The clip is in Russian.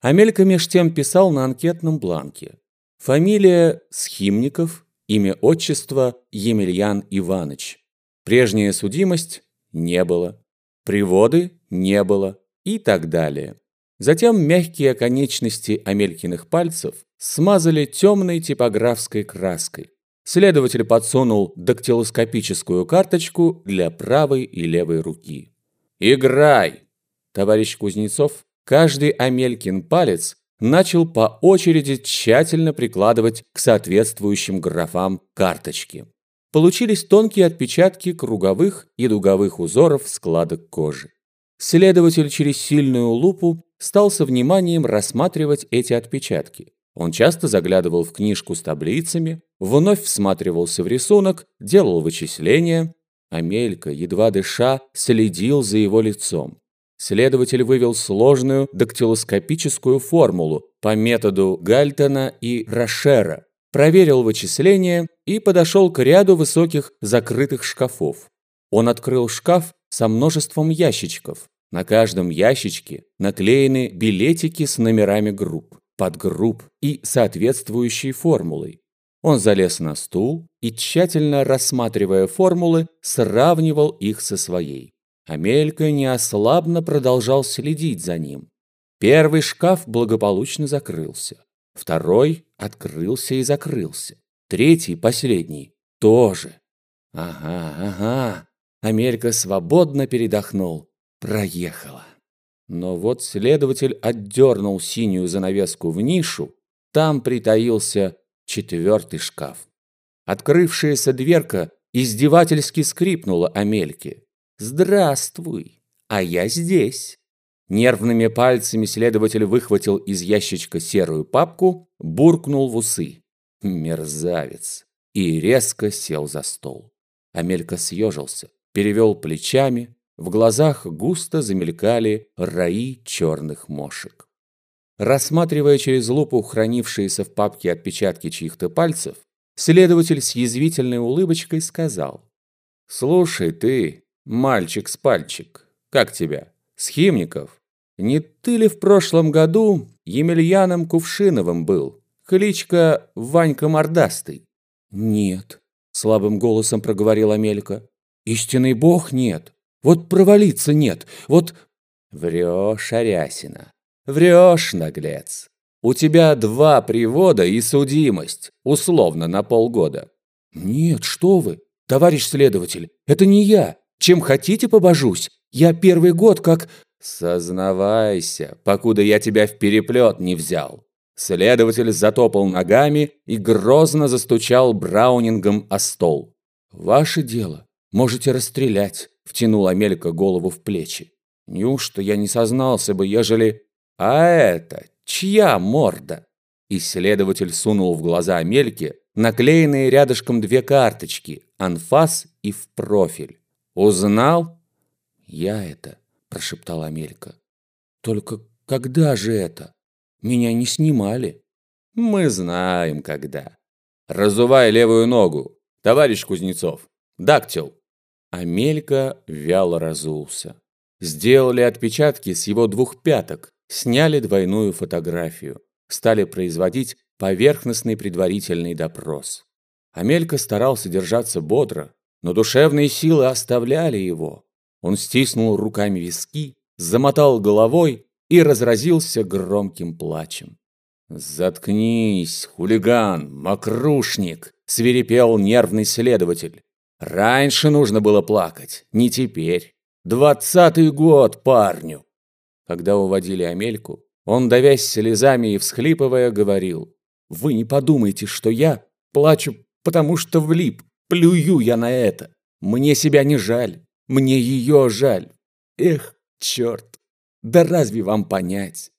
Амелька меж тем писал на анкетном бланке. Фамилия Схимников, имя отчества Емельян Иванович. Прежняя судимость не было. Приводы не было. И так далее. Затем мягкие конечности Амелькиных пальцев смазали темной типографской краской. Следователь подсунул дактилоскопическую карточку для правой и левой руки. «Играй!» Товарищ Кузнецов, каждый Амелькин палец начал по очереди тщательно прикладывать к соответствующим графам карточки. Получились тонкие отпечатки круговых и дуговых узоров складок кожи. Следователь через сильную лупу стал со вниманием рассматривать эти отпечатки. Он часто заглядывал в книжку с таблицами, вновь всматривался в рисунок, делал вычисления. Амелька, едва дыша, следил за его лицом. Следователь вывел сложную дактилоскопическую формулу по методу Гальтона и Рошера, проверил вычисления и подошел к ряду высоких закрытых шкафов. Он открыл шкаф со множеством ящичков. На каждом ящичке наклеены билетики с номерами групп, подгрупп и соответствующей формулой. Он залез на стул и, тщательно рассматривая формулы, сравнивал их со своей. Амелька неослабно продолжал следить за ним. Первый шкаф благополучно закрылся. Второй открылся и закрылся. Третий, последний, тоже. Ага, ага. Амелька свободно передохнул. Проехала. Но вот следователь отдернул синюю занавеску в нишу. Там притаился четвертый шкаф. Открывшаяся дверка издевательски скрипнула Амельке. «Здравствуй, а я здесь». Нервными пальцами следователь выхватил из ящичка серую папку, буркнул в усы. Мерзавец. И резко сел за стол. Амелька съежился, перевел плечами, в глазах густо замелькали раи черных мошек. Рассматривая через лупу хранившиеся в папке отпечатки чьих-то пальцев, следователь с язвительной улыбочкой сказал. «Слушай ты, Мальчик с пальчик. Как тебя? Схимников? Не ты ли в прошлом году Емельяном Кувшиновым был? Кличка Ванька Мордастый. Нет, слабым голосом проговорила Амелька. Истинный бог нет. Вот провалиться нет. Вот... Врешь, Арясина. Врешь, наглец. У тебя два привода и судимость, условно на полгода. Нет, что вы, товарищ следователь, это не я. Чем хотите, побожусь. Я первый год как...» «Сознавайся, покуда я тебя в переплет не взял». Следователь затопал ногами и грозно застучал браунингом о стол. «Ваше дело. Можете расстрелять», — втянул Амелька голову в плечи. «Неужто я не сознался бы, ежели...» «А это чья морда?» Исследователь сунул в глаза Амельке наклеенные рядышком две карточки, анфас и в профиль. «Узнал?» «Я это», – прошептала Амелька. «Только когда же это? Меня не снимали». «Мы знаем, когда. Разувай левую ногу, товарищ Кузнецов. Дактил». Амелька вяло разулся. Сделали отпечатки с его двух пяток, сняли двойную фотографию, стали производить поверхностный предварительный допрос. Амелька старался держаться бодро, но душевные силы оставляли его. Он стиснул руками виски, замотал головой и разразился громким плачем. «Заткнись, хулиган, мокрушник!» – свирепел нервный следователь. «Раньше нужно было плакать, не теперь. Двадцатый год парню!» Когда уводили Амельку, он, давясь слезами и всхлипывая, говорил, «Вы не подумайте, что я плачу, потому что влип. Плюю я на это. Мне себя не жаль. Мне ее жаль. Эх, черт. Да разве вам понять?